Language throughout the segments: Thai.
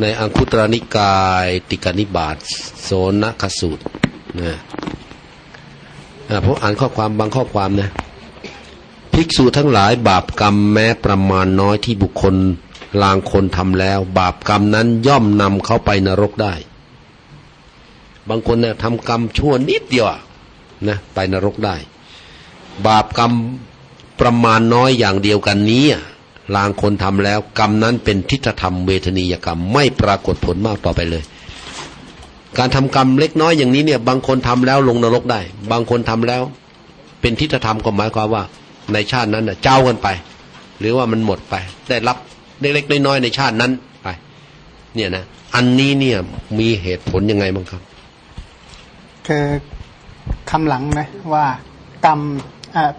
ในอังคุตรนิกายติกานิบาตโสนคสูตรนะผมอ่านข้อความบางข้อความนะภิกษุทั้งหลายบาปกรรมแม้ประมาณน้อยที่บุคคลลางคนทำแล้ว บาปกรรมนั้นย่อมนำเขาไปนรกได้ บางคนเนี่ยทำกรรมชั่วนิดเดียวนะไปนรกได้ บาปกรรมประมาณน้อยอย่างเดียวกันนี้ ลางคนทำแล้ว กรรมนั้นเป็นทิฏฐธรรมเวทนียกรรม ไม่ปรากฏผลมากต่อไปเลย การทำกรรมเล็กน้อยอย่างนี้เนี่ย บางคนทำแล้วลงนรกได้ บางคนทำแล้ว เป็นทิฏฐธรรมก็หมายความว่า ในชาตินั้นเจ้ากันไป หรือว่ามันหมดไป ได้รับเล็กๆน้อยๆในชาตินั้นไป เนี่ยนะอันนี้เนี่ยมีเหตุผลยังไงบ้างครับคือคำหลังนะว่ากรรม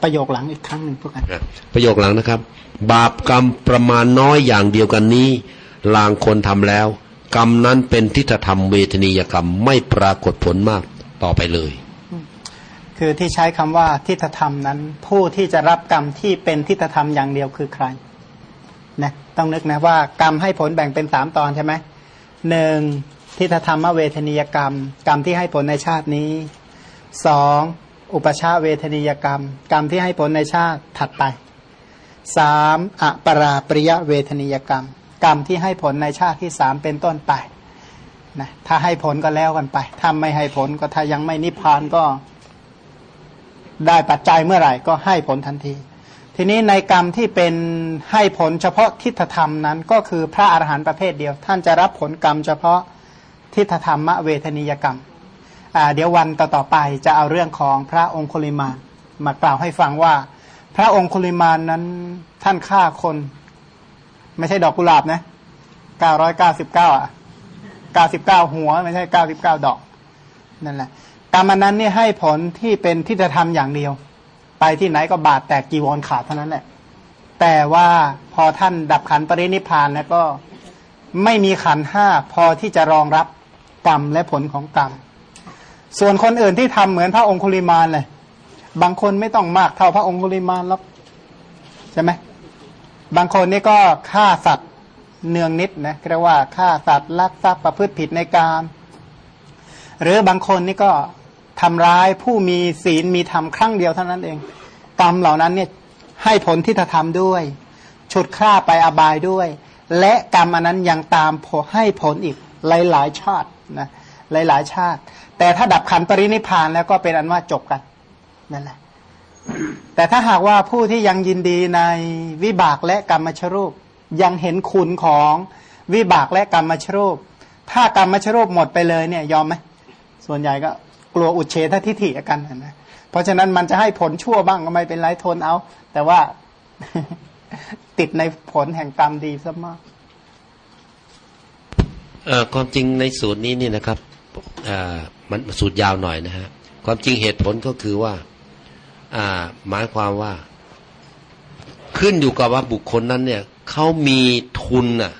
ประโยคหลังอีกครั้งหนึ่งพวกกันประโยคหลังนะครับ บาปกรรมประมาณน้อยอย่างเดียวกันนี้ลางคนทำแล้ว กรรมนั้นเป็นทิฏฐธรรมเวทนียกรรมไม่ปรากฏผลมากต่อไปเลย คือที่ใช้คำว่าทิฏฐธรรมนั้น ผู้ที่จะรับกรรมที่เป็นทิฏฐธรรมอย่างเดียวคือใครนะต้องนึกนะว่ากรรมให้ผลแบ่งเป็นสามตอนใช่ไหมหนึ่งทิฏฐธรรมเวทนียกรรม กรรมที่ให้ผลในชาตินี้สองอุปชาเวทนียกรรม กรรมที่ให้ผลในชาติถัดไป สามอปราปริยเวทนียกรรม กรรมที่ให้ผลในชาติที่สามเป็นต้นไปนะถ้าให้ผลก็แล้วกันไป ถ้าไม่ให้ผลก็ถ้ายังไม่นิพพานก็ได้ปัจจัยเมื่อไหร่ก็ให้ผลทันที ทีนี้ในกรรมที่เป็นให้ผลเฉพาะทิฏฐธรรมนั้น ก็คือพระอรหันต์ประเภทเดียว ท่านจะรับผลกรรมเฉพาะทิฏฐธรรมเวทนียกรรมเดี๋ยววันต่อๆไปจะเอาเรื่องของพระองคุลิมามากล่าวให้ฟังว่า พระองคุลิมานนั้นท่านฆ่าคน ไม่ใช่ดอกกุหลาบนะเก้าร้อยเก้าสิบเก้าอะเก้าสิบเก้าหัว ไม่ใช่เก้าสิบเก้าดอกนั่นแหละกรรมนั้นนี่ให้ผลที่เป็นที่จะทำอย่างเดียว ไปที่ไหนก็บาดแตกกีวรขาดเท่านั้นแหละ แต่ว่าพอท่านดับขันปรินิพานแล้วก็ไม่มีขันห้าพอที่จะรองรับกรรมและผลของกรรม ส่วนคนอื่นที่ทำเหมือนพระองคุลิมานเลย บางคนไม่ต้องมากเท่าพระองคุลิมานหรอกใช่ไหมบางคนนี่ก็ฆ่าสัตว์เนืองนิดนะเรียกว่าฆ่าสัตว์ลักทรัพย์ประพฤติผิดในการหรือบางคนนี่ก็ทำร้ายผู้มีศีลมีธรรมครั้งเดียวเท่านั้นเอง กรรมเหล่านั้นเนี่ยให้ผลที่จะทำด้วย ฉุดฆ่าไปอบายด้วย และกรรมอันนั้นยังตามให้ผลอีกหลายๆชาตินะหลายๆชาติ แต่ถ้าดับขันปรินิพานแล้วก็เป็นอันว่าจบกัน นั่นแหละ แต่ถ้าหากว่าผู้ที่ยังยินดีในวิบากและกรรมชรูป ยังเห็นคุณของวิบากและกรรมชรูป ถ้ากรรมชรูปหมดไปเลยเนี่ยยอมไหมส่วนใหญ่ก็กลัวอุเฉททิฐิกันนะเพราะฉะนั้นมันจะให้ผลชั่วบ้างก็ไม่เป็นไรทนเอา แต่ว่าติดในผลแห่งกรรมดีซะมากความจริงในสูตรนี้นี่นะครับมันสูตรยาวหน่อยนะฮะความจริงเหตุผลก็คือว่า อ่า หมายความว่า ขึ้นอยู่กับว่าบุคคลนั้นเนี่ยเขามีทุนอะ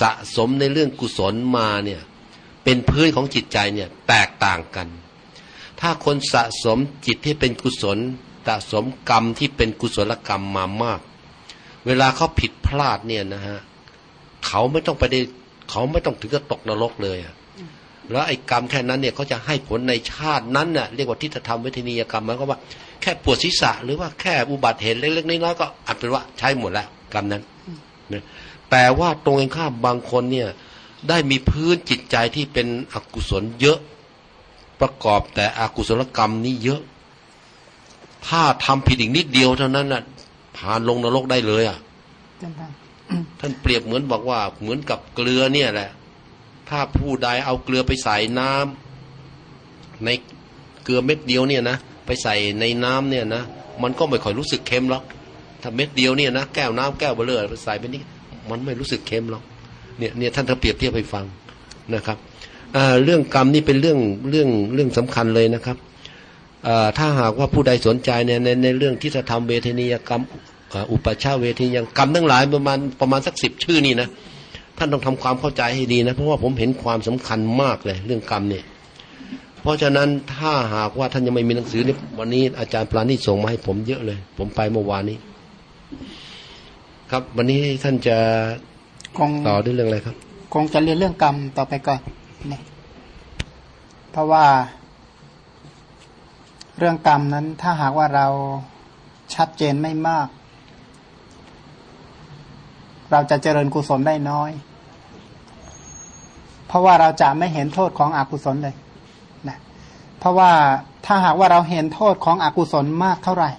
สะสมในเรื่องกุศลมาเนี่ย เป็นพื้นของจิตใจเนี่ยแตกต่างกัน ถ้าคนสะสมจิตที่เป็นกุศลสะสมกรรมที่เป็นกุศลกรรมมามาก เวลาเขาผิดพลาดเนี่ยนะฮะเขาไม่ต้องไปได้เขาไม่ต้องถึงกับตกนรกเลยอะแล้วไอ้กรรมแค่นั้นเนี่ยเขาจะให้ผลในชาตินั้นน่ะเรียกว่าทิฏฐธรรมเวทนียกรรมมันก็ว่า แค่ปวดศีรษะ หรือว่าแค่อุบัติเหตุเล็กๆน้อยๆก็อาจเป็นว่าใช้หมดแล้วกรรมนั้นนะแต่ว่าตรงกันข้ามบางคนเนี่ยได้มีพื้นจิตใจที่เป็นอกุศลเยอะ ประกอบแต่อกุศลกรรมนี้เยอะ ถ้าทำผิดอีกนิดเดียวเท่านั้นน่ะผ่านลงนรกได้เลยอะท่านเปรียบเหมือนบอกว่าเหมือนกับเกลือเนี่ยแหละ ถ้าผู้ใดเอาเกลือไปใส่น้ำในเกลือเม็ดเดียวเนี่ยนะ ไปใส่ในน้ำเนี่ยนะมันก็ไม่ค่อยรู้สึกเค็มหรอกถ้าเม็ดเดียวเนี่ยนะแก้วน้ำแก้วเบลเลอร์ไปใส่ไปนี่มันไม่รู้สึกเค็มหรอกเนี่ยเนี่ยท่านถ้าเปรียบเทียบไปฟังนะครับเรื่องกรรมนี่เป็นเรื่องเรื่องเรื่องสำคัญเลยนะครับถ้าหากว่าผู้ใดสนใจเนี่ยในในเรื่องที่จะทำเวทนียกรรมอุปชาเวทียังกรรมทั้งหลายประมาณประมาณสักสิบชื่อนี่นะท่านต้องทำความเข้าใจให้ดีนะเพราะว่าผมเห็นความสำคัญมากเลยเรื่องกรรมเนี่ย ราะฉะนั้นถ้าหากว่าท่านยังไม่มีหนังสือเนี่ยวันนี้อาจารย์ปราณีส่งมาให้ผมเยอะเลย ผมไปเมื่อวานนี้ ครับ วันนี้ท่านจะต่อด้วยเรื่องอะไรครับ คงจะเรียนเรื่องกรรมต่อไปก่อนนี่เพราะว่า เรื่องกรรมนั้น ถ้าหากว่าเราชัดเจนไม่มาก เราจะเจริญกุศลได้น้อย เพราะว่าเราจะไม่เห็นโทษของอกุศลเลยนะ เพราะว่าถ้าหากว่าเราเห็นโทษของอกุศลมากเท่าไหร่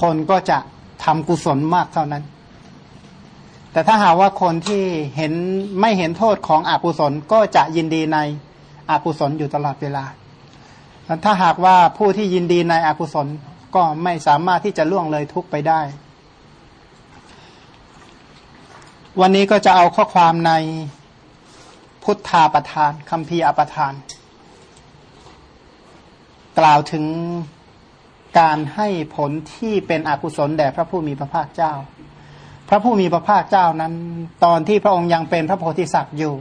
คนก็จะทำกุศลมากเท่านั้น แต่ถ้าหากว่าคนที่เห็นไม่เห็นโทษของอกุศลก็จะยินดีในอกุศลอยู่ตลอดเวลา ถ้าหากว่าผู้ที่ยินดีในอกุศลก็ไม่สามารถที่จะล่วงเลยทุกไปได้ วันนี้ก็จะเอาข้อความในพุทธาประทานคำพีอประทาน กล่าวถึงการให้ผลที่เป็นอกุศลแด่พระผู้มีพระภาคเจ้า พระผู้มีพระภาคเจ้านั้น ตอนที่พระองค์ยังเป็นพระโพธิสัตว์อยู่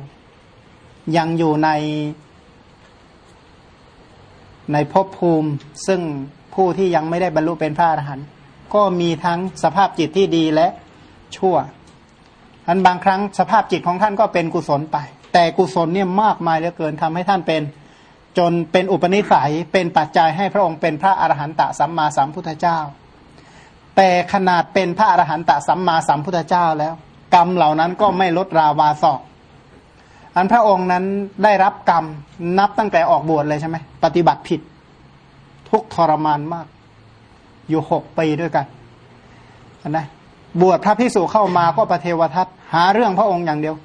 ยังอยู่ในในภพภูมิ ซึ่งผู้ที่ยังไม่ได้บรรลุเป็นพระอรหันต์ก็มีทั้งสภาพจิตที่ดีและชั่วอันบางครั้งสภาพจิตของท่านก็เป็นกุศลไป แต่กุศลเนี่ยมากมายเหลือเกินทำให้ท่านเป็น จนเป็นอุปนิสัยเป็นปัจจัยให้พระองค์เป็นพระอรหันตสัมมาสัมพุทธเจ้า แต่ขนาดเป็นพระอรหันตสัมมาสัมพุทธเจ้าแล้ว กรรมเหล่านั้นก็ไม่ลดราวาสอกอันพระองค์นั้นได้รับกรรมนับตั้งแต่ออกบวชเลยใช่ไหมปฏิบัติผิด ทุกทรมานมาก อยู่หกปีด้วยกันนะบวชพระพิสุเข้ามาก็ประเทวทัตหาเรื่องพระองค์อย่างเดียว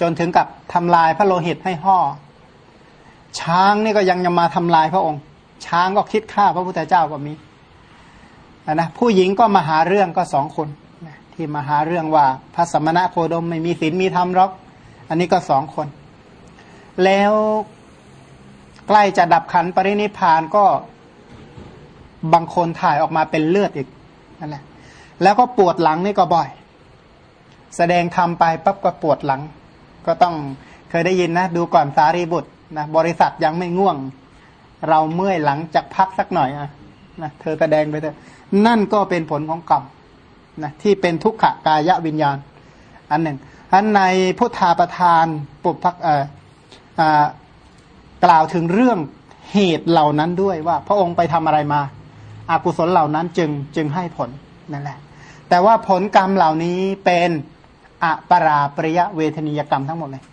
จนถึงกับทำลายพระโลหิตให้ห่อ ช้างนี่ก็ยังจะมาทำลายพระองค์ ช้างก็คิดฆ่าพระพุทธเจ้าก็มีนะผู้หญิงก็มาหาเรื่องก็สองคนที่มาหาเรื่องว่าพระสมณะโคดมไม่มีศีลมีธรรมหรอก อันนี้ก็สองคน แล้วใกล้จะดับขันปรินิพานก็บางคนถ่ายออกมาเป็นเลือดอีกนั่นแหละแล้วก็ปวดหลังนี่ก็บ่อย แสดงทำไปปั๊บก็ปวดหลัง ก็ต้องเคยได้ยินนะ ดูก่อนสารีบุตร นะบริษัทยังไม่ง่วง เราเมื่อยหลังจากพักสักหน่อยอะนะเธอแสดงไปเถอะนั่นก็เป็นผลของกรรมนะที่เป็นทุกขกายวิญญาณ อันหนึ่งอันในพุทธาประทานปุพักเอ่อกล่าวถึงเรื่องเหตุเหล่านั้นด้วยว่า พระองค์ไปทำอะไรมาอากุศลเหล่านั้นจึงจึงให้ผลนั่นแหละ แต่ว่าผลกรรมเหล่านี้เป็นอปราปริยะเวทนิยกรรมทั้งหมดเลย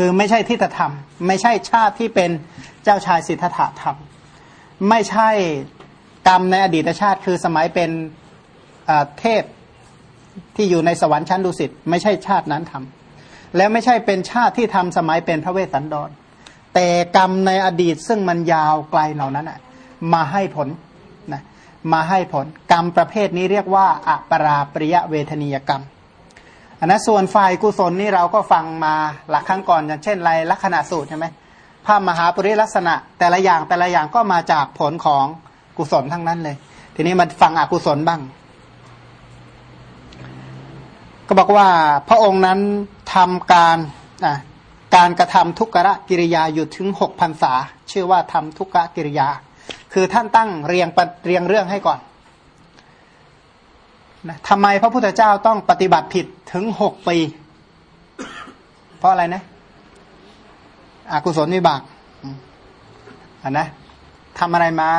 คือไม่ใช่ทิฏฐธรรม ไม่ใช่ชาติที่เป็นเจ้าชายสิทธัตถธรรม ไม่ใช่กรรมในอดีตชาติ คือสมัยเป็นเทพที่อยู่ในสวรรค์ชั้นดุสิตไม่ใช่ชาตินั้นทำแล้วไม่ใช่เป็นชาติที่ทำสมัยเป็นพระเวสสันดร แต่กรรมในอดีตซึ่งมันยาวไกลเหล่านั้นอะมาให้ผลนะมาให้ผลกรรมประเภทนี้เรียกว่าอัปราปริยเวทนียกรรม อันนั้นส่วนฝ่ายกุศลนี่เราก็ฟังมาหลักครั้งก่อนอย่างเช่นไรลักษณะสูตรใช่ไหมภาพมหาปริลักษณะ แต่ละอย่างแต่ละอย่างก็มาจากผลของกุศลทั้งนั้นเลย ทีนี้มาฟังอกุศลบ้าง ก็บอกว่าพระองค์นั้นทำการการกระทำทุกขะกิริยาอยู่ถึงหกพันษาชื่อว่าทำทุกขะกิริยา คือท่านตั้งเรียงเรียงเรื่องให้ก่อน นะทำไมพระพุทธเจ้าต้องปฏิบัติผิดถึงหกปี เพราะอะไรนะอากุศลนิบากอันนะทำอะไรมา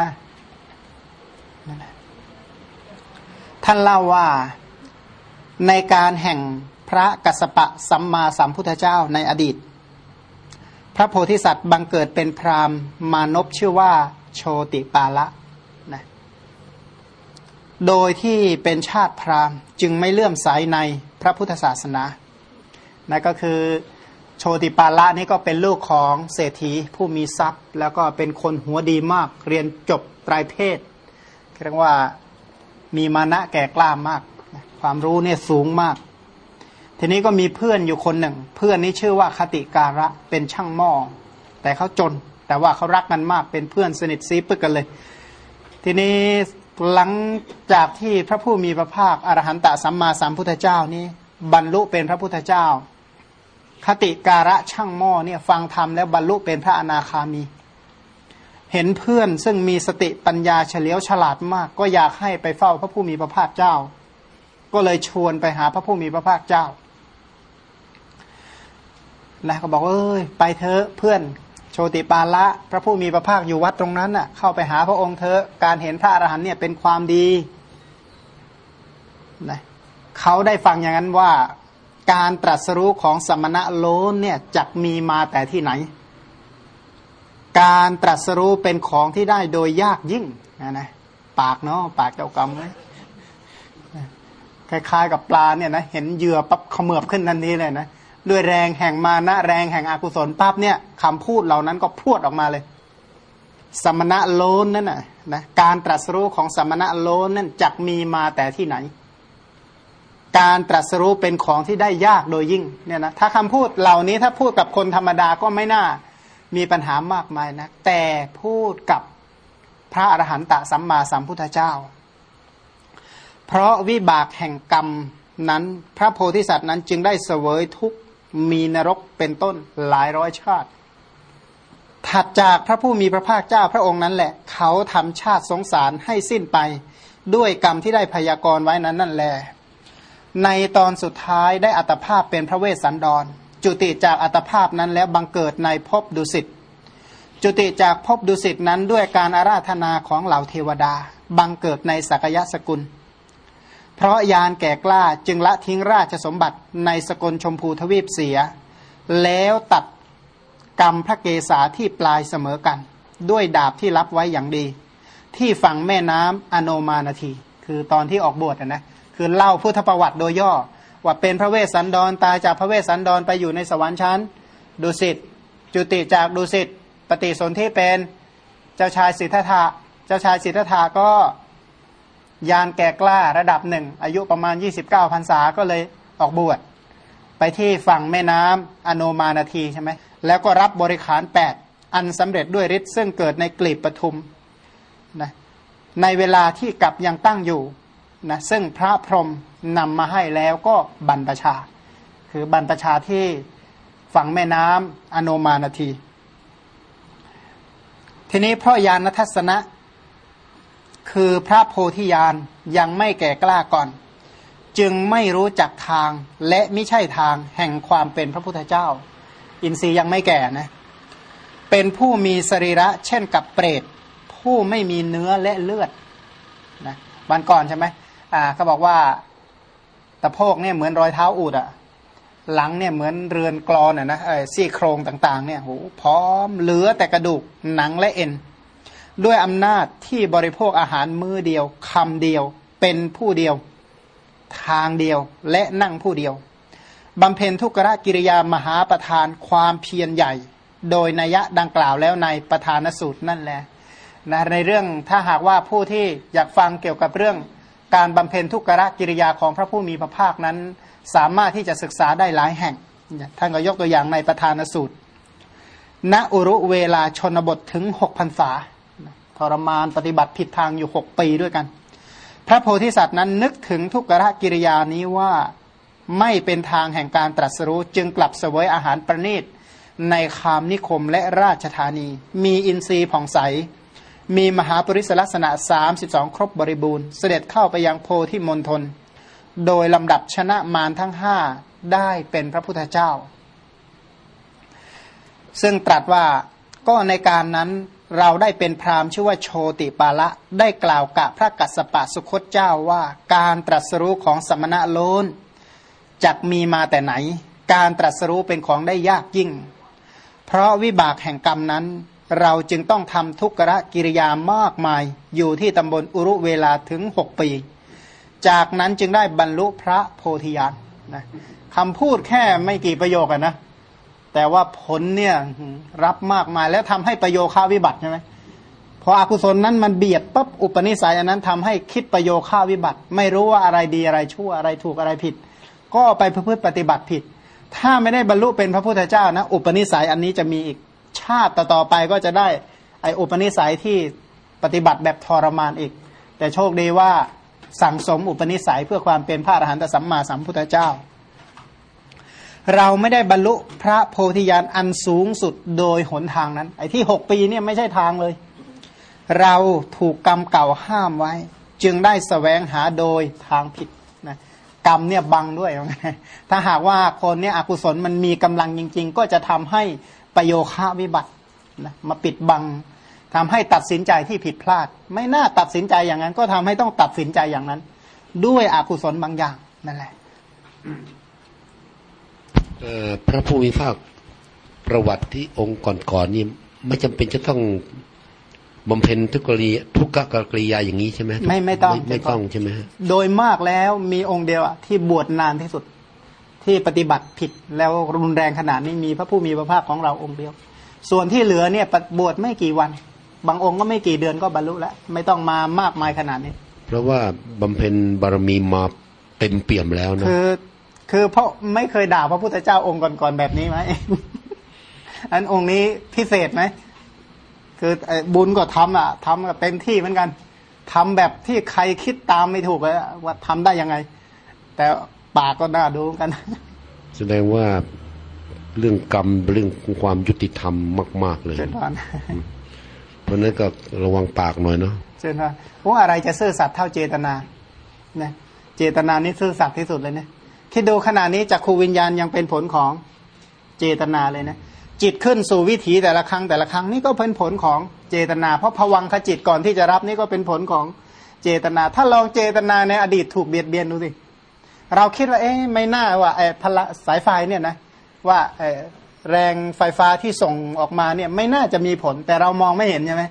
ท่านเล่าว่าในการแห่งพระกัสสปะสัมมาสัมพุทธเจ้าในอดีต พระโพธิสัตว์บังเกิดเป็นพราหมณ์มานพชื่อว่าโชติปาละ โดยที่เป็นชาติพราหมณ์ จึงไม่เลื่อมใสในพระพุทธศาสนานั่นก็คือโชติปาละนี่ก็เป็นลูกของเศรษฐีผู้มีทรัพย์ แล้วก็เป็นคนหัวดีมาก เรียนจบไตรเพศเรียกว่ามีมานะแก่กล้ามาก ความรู้เนี่ยสูงมาก ทีนี้ก็มีเพื่อนอยู่คนหนึ่ง เพื่อนนี้ชื่อว่าคติการะเป็นช่างหม้อแต่เขาจน แต่ว่าเขารักกันมากเป็นเพื่อนสนิทซีปึกกันเลย ทีนี้ หลังจากที่พระผู้มีพระภาคอรหันตสัมมาสัมพุทธเจ้านี้ บรรลุเป็นพระพุทธเจ้า คติการะช่างหม้อเนี่ยฟังธรรมแล้วบรรลุเป็นพระอนาคามี เห็นเพื่อนซึ่งมีสติปัญญาเฉลียวฉลาดมาก ก็อยากให้ไปเฝ้าพระผู้มีพระภาคเจ้า ก็เลยชวนไปหาพระผู้มีพระภาคเจ้านะก็บอกว่าเอ้ยไปเถอะเพื่อน โชติปาละพระผู้มีพระภาคอยู่วัดตรงนั้นน่ะเข้าไปหาพระองค์เถอะการเห็นพระอรหันต์เนี่ยเป็นความดีนะเขาได้ฟังอย่างนั้นว่าการตรัสรู้ของสมณะโลนเนี่ยจะมีมาแต่ที่ไหน การตรัสรู้เป็นของที่ได้โดยยากยิ่งนะนะปากเนาะปากเจ้ากรรมเลยคล้ายๆกับปลาเนี่ยนะเห็นเหยื่อปั๊บเขมือบขึ้นทันทีเลยนะ ด้วยแรงแห่งมานะแรงแห่งอกุศลปั๊บเนี่ยคำพูดเหล่านั้นก็พรวดออกมาเลย สมณะโลนนั่นน่ะนะการตรัสรู้ของสมณะโลนนั่นจักมีมาแต่ที่ไหน การตรัสรู้เป็นของที่ได้ยากโดยยิ่งเนี่ยนะถ้าคำพูดเหล่านี้ถ้าพูดกับคนธรรมดาก็ไม่น่ามีปัญหามากมายนะแต่พูดกับพระอรหันตสัมมาสัมพุทธเจ้า เพราะวิบากแห่งกรรมนั้นพระโพธิสัตว์นั้นจึงได้เสวยทุกข์ มีนรกเป็นต้นหลายร้อยชาติ ถัดจากพระผู้มีพระภาคเจ้าพระองค์นั้นแหละ เขาทำชาติสงสารให้สิ้นไป ด้วยกรรมที่ได้พยากรณ์ไว้นั้นนั่นแหละในตอนสุดท้ายได้อัตภาพเป็นพระเวสสันดร จุติจากอัตภาพนั้นแล้วบังเกิดในภพดุสิตจุติจากภพดุสิตนั้นด้วยการอาราธนาของเหล่าเทวดา บังเกิดในสักยะสกุล เพราะยานแก่กล้าจึงละทิ้งราชสมบัติในสกลชมพูทวีปเสีย แล้วตัดกรรมพระเกศาที่ปลายเสมอกัน ด้วยดาบที่รับไว้อย่างดี ที่ฝั่งแม่น้ำอโนมานาที คือตอนที่ออกบวชนะคือเล่าพุทธประวัติโดยย่อ ว่าเป็นพระเวสสันดรตายจากพระเวสสันดรไปอยู่ในสวรรค์ชั้นดุสิตจุติจากดุสิตปฏิสนธิเป็น เจ้าชายสิทธัตถะเจ้าชายสิทธัตถะก็ ยานแก่กล้าระดับหนึ่ง อายุประมาณ 29พรรษาก็เลยออกบวชไปที่ฝั่งแม่น้ำอโนมานาทีใช่ไหมแล้วก็รับบริขาร 8 อันสำเร็จด้วยฤทธิ์ซึ่งเกิดในกลีบปทุมนะในเวลาที่กลับยังตั้งอยู่นะซึ่งพระพรหมนำมาให้แล้วก็บรรพชา คือบรรพชาที่ฝั่งแม่น้ำอโนมานาที ทีนี้เพราะยานทัศนะ คือพระโพธิญาณยังไม่แก่กล้าก่อน จึงไม่รู้จักทางและไม่ใช่ทางแห่งความเป็นพระพุทธเจ้า อินทรีย์ยังไม่แก่นะเป็นผู้มีสรีระเช่นกับเปรต ผู้ไม่มีเนื้อและเลือดนะวันก่อนใช่ไหมอ่าเขาบอกว่าตะโพกเนี่ยเหมือนรอยเท้าอูดอะหลังเนี่ยเหมือนเรือนกรอนอะนะไอ้ซี่โครงต่างๆเนี่ยโหพร้อมเหลือแต่กระดูกหนังและเอ็น ด้วยอำนาจที่บริโภคอาหารมือเดียวคำเดียว เป็นผู้เดียว ทางเดียวและนั่งผู้เดียวบำเพ็ญทุกรกิริยามหาประธานความเพียรใหญ่ โดยนัยะดังกล่าวแล้วในประธานสูตรนั่นแหละนะในเรื่องถ้าหากว่าผู้ที่อยากฟังเกี่ยวกับเรื่อง การบำเพ็ญทุกรกิริยาของพระผู้มีพระภาคนั้น สามารถที่จะศึกษาได้หลายแห่งท่านก็ยกตัวอย่างในประธานสูตร ณอุรุเวลาชนบทถึงหกพันษา ทรมานปฏิบัติผิดทางอยู่หกปีด้วยกัน พระโพธิสัตว์นั้นนึกถึงทุกขะกิริยานี้ว่าไม่เป็นทางแห่งการตรัสรู้จึงกลับเสวยอาหารประณีตในคามนิคมและราชธานี มีอินทรีย์ผ่องใส มีมหาปริศลักษณะ 32 ครบบริบูรณ์ เสด็จเข้าไปยังโพธิมณฑลโดยลำดับชนะมารทั้งห้าได้เป็นพระพุทธเจ้า ซึ่งตรัสว่าก็ในการนั้น เราได้เป็นพราหมณ์ชื่อว่าโชติปาละได้กล่าวกับพระกัสสปะสุคตเจ้าว่า การตรัสรู้ของสมณะโลนจักมีมาแต่ไหน การตรัสรู้เป็นของได้ยากยิ่ง เพราะวิบากแห่งกรรมนั้น เราจึงต้องทำทุกรกิริยามากมาย อยู่ที่ตำบลอุรุเวลาถึงหกปี จากนั้นจึงได้บรรลุพระโพธิญาณนะคำพูดแค่ไม่กี่ประโยคนะ แต่ว่าผลเนี่ยรับมากมายแล้วทำให้ประโยค่าวิบัติใช่ไหมพออกุศลนั้นมันเบียดปั๊บอุปนิสัยอันนั้นทำให้คิดประโยค่าวิบัติ ไม่รู้ว่าอะไรดีอะไรชั่วอะไรถูกอะไรผิด ก็ไปพฤติปฏิบัติผิด ถ้าไม่ได้บรรลุเป็นพระพุทธเจ้านะ อุปนิสัยอันนี้จะมีอีกชาติต่อไปก็จะได้ไออุปนิสัยที่ปฏิบัติแบบทรมานอีก แต่โชคดีว่าสั่งสมอุปนิสัยเพื่อความเป็นพระอรหันตสัมมาสัมพุทธเจ้า เราไม่ได้บรรลุพระโพธิญาณอันสูงสุดโดยหนทางนั้น ไอ้ที่หกปีเนี่ยไม่ใช่ทางเลย เราถูกกรรมเก่าห้ามไว้ จึงได้สแสวงหาโดยทางผิดนะกรรมเนี่ยบังด้วย ถ้าหากว่าคนเนี่ยอกุศลมันมีกำลังจริง ๆ ก็จะทำให้ประโยคะวิบัตินะมาปิดบังทำให้ตัดสินใจที่ผิดพลาด ไม่น่าตัดสินใจอย่างนั้น ก็ทำให้ต้องตัดสินใจอย่างนั้น ด้วยอกุศลบางอย่างนั่นแหละ พระผู้มีภาคประวัติที่องค์ก่อนๆนี่ไม่จำเป็นจะต้องบำเพ็ญทุกกริยาทุกกริยาอย่างนี้ใช่ไหมไม่ไม่ต้องไม่ต้องใช่ไหมฮะโดยมากแล้วมีองค์เดียวอะที่บวชนานที่สุดที่ปฏิบัติผิดแล้วรุนแรงขนาดนี้มีพระผู้มีพระภาคของเราองค์เดียว ส่วนที่เหลือเนี่ยบวชไม่กี่วัน บางองค์ก็ไม่กี่เดือนก็บรรลุแล้วไม่ต้องมามากมายขนาดนี้ เพราะว่าบำเพ็ญบารมีมาเต็มเปี่ยมแล้วนะคือ คือเพราะไม่เคยด่าพระพุทธเจ้าองค์ก่อนๆแบบนี้ไหมอันองค์นี้พิเศษไหมคือไอ้บุญก็ทำอะทำกับเต็มที่เหมือนกันทำแบบที่ใครคิดตามไม่ถูกเลยอะว่าทำได้ยังไง แต่ปากก็น่าดูเหมือนกัน แสดงว่าเรื่องกรรมเรื่องความยุติธรรมมาก ๆ เลยเชิญพานเพราะฉะนั้นก็ระวังปากหน่อยเนาะเชิญพานว่าอะไรจะซื่อสัตย์เท่าเจตนาเนี่ยเจตนานี่ซื่อสัตย์ที่สุดเลยเนี่ย คิดดูขณะนี้จากครูวิญญาณยังเป็นผลของเจตนาเลยนะจิตขึ้นสู่วิถีแต่ละครั้งแต่ละครั้งนี่ก็เป็นผลของเจตนา เพราะผวังขจิตก่อนที่จะรับนี่ก็เป็นผลของเจตนา ถ้าลองเจตนาในอดีตถูกเบียดเบียนดูสิเราคิดว่าเอ๊ะไม่น่าว่าไอ้พละสายไฟเนี่ยนะว่าไอ้แรงไฟฟ้าที่ส่งออกมาเนี่ยไม่น่าจะมีผล แต่เรามองไม่เห็นใช่ไหม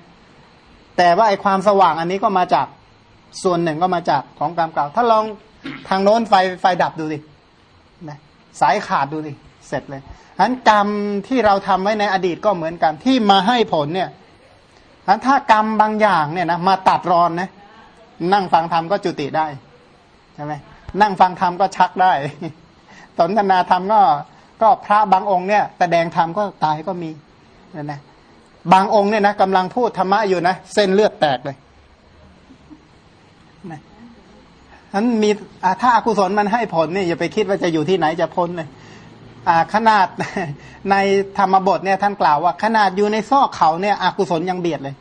แต่ว่าไอ้ความสว่างอันนี้ก็มาจากส่วนหนึ่งก็มาจากของกรรมเก่า ถ้าลองทางโน้นไฟไฟดับดูสิ นะสายขาดดูสิเสร็จเลยฉะนั้นกรรมที่เราทำไว้ในอดีตก็เหมือนกันที่มาให้ผลเนี่ยฉะนั้นถ้ากรรมบางอย่างเนี่ยนะมาตัดรอนนะนั่งฟังธรรมก็จุติได้ใช่ไหมนั่งฟังธรรมก็ชักได้สนทนาธรรมก็ก็พระบางองค์เนี่ยแต่แดงธรรมก็ตายก็มีนะนะบางองค์เนี่ยนะกำลังพูดธรรมะอยู่นะ เส้นเลือดแตกเลยนะ นั้นมีถ้าอากุศลมันให้ผลเนี่ยอย่าไปคิดว่าจะอยู่ที่ไหนจะพ้นเลยอ่าขนาดในธรรมบทเนี่ยท่านกล่าวว่า ขนาดอยู่ในซอกเขาเนี่ยอากุศลยังเบียดเลย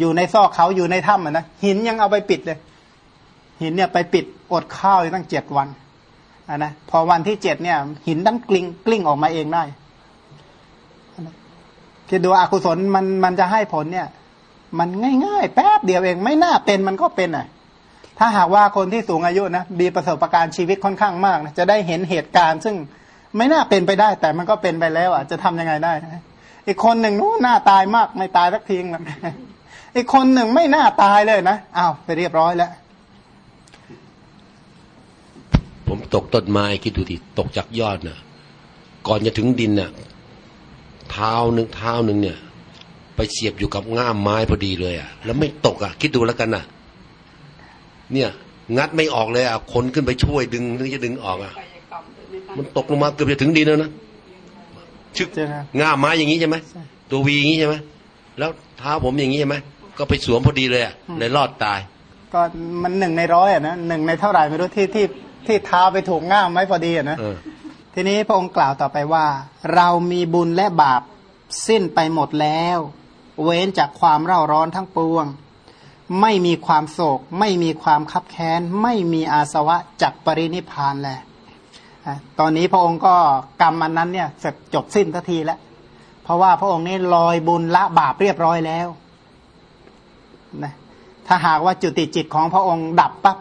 อยู่ในซอกเขาอยู่ในถ้ำนะหินยังเอาไปปิดเลย หินเนี่ยไปปิดอดข้าวอยู่ตั้งเจ็ดวันะนะพอวันที่เจ็ดเนี่ย หินดันกลิ้งกลิ้งออกมาเองได้คิดดูอกุศลมันมันจะให้ผลเนี่ย มันง่ายๆ แป๊บเดียวเอง ไม่น่าเป็นมันก็เป็นอะ ถ้าหากว่าคนที่สูงอายุนะมีประสบการณ์ชีวิตค่อนข้างมากนะจะได้เห็นเหตุการณ์ ซึ่งไม่น่าเป็นไปได้ แต่มันก็เป็นไปแล้วอะจะทำยังไงได้ อีกคนหนึ่งนู้นหน้าตายมากไม่ตายสักทีนึงอีกคนหนึ่งไม่น่าตายเลยนะอ้าวไปเรียบร้อยแล้วผมตกต้นไม้คิดดูดิตกจากยอดน่ะ ก่อนจะถึงดินน่ะเท้าหนึ่งเท้าหนึ่งเนี่ย ไปเสียบอยู่กับง่ามไม้พอดีเลยอะ แล้วไม่ตกอะ คิดดูแล้วกันน่ะ เนี่ย งัดไม่ออกเลยอะคนขึ้นไปช่วยดึงถึงจะดึงออกอะ มันตกลงมาเกือบจะถึงดินแล้วนะชึกใช่ไหมง่ามไม้อย่างนี้ใช่ไหมตัววีอย่างนี้ใช่ไหมแล้วเท้าผมอย่างนี้ใช่ไหมก็ไปสวมพอดีเลยอะเลยรอดตาย ก็มันหนึ่งในร้อยอะนะหนึ่งในเท่าไหร่ไม่รู้ที่ที่ที่เท้าไปถูกง่ามไว้พอดีอะนะเออทีนี้พระองค์กล่าวต่อไปว่า เรามีบุญและบาปสิ้นไปหมดแล้ว เว้นจากความเร่าร้อนทั้งปวง ไม่มีความโศก ไม่มีความคับแค้น ไม่มีอาสวะจักปรินิพานแหละตอนนี้พระองค์ก็กรรมอันนั้นเนี่ยเสร็จจบสิ้นทันทีแล้ว เพราะว่าพระองค์นี่ลอยบุญละบาปเรียบร้อยแล้วนะถ้าหากว่าจุติจิตของพระองค์ดับปั๊บ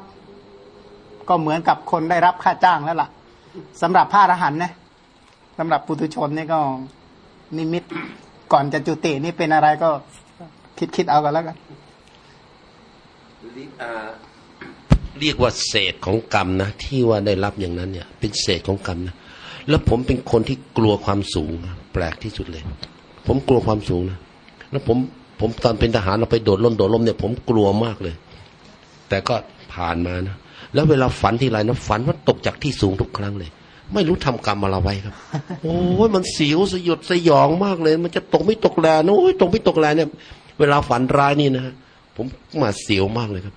ก็เหมือนกับคนได้รับค่าจ้างแล้วล่ะสำหรับพระอรหันต์นะสำหรับปุถุชนนี่ก็นิมิตก่อนจะจุตินี่เป็นอะไรก็คิดคิดเอากันแล้วกัน เรียกว่าเศษของกรรมนะที่ว่าได้รับอย่างนั้นเนี่ย เป็นเศษของกรรมนะแล้วผมเป็นคนที่กลัวความสูงแปลกที่สุดเลย ผมกลัวความสูงนะแล้วผมผมตอนเป็นทหารเราไปโดดร่มโดดร่มเนี่ย ผมกลัวมากเลย แต่ก็ผ่านมานะแล้วเวลาฝันทีไรนะฝันว่าตกจากที่สูงทุกครั้งเลย ไม่รู้ทำกรรมอะไรไว้ครับ โอ้ยมันเสียวสยดสยองมากเลย มันจะตกไม่ตกแลนะโอ้ยตกไม่ตกแลเนี่ย เวลาฝันร้ายนี่นะฮะ ผมมาเสียวมากเลยครับ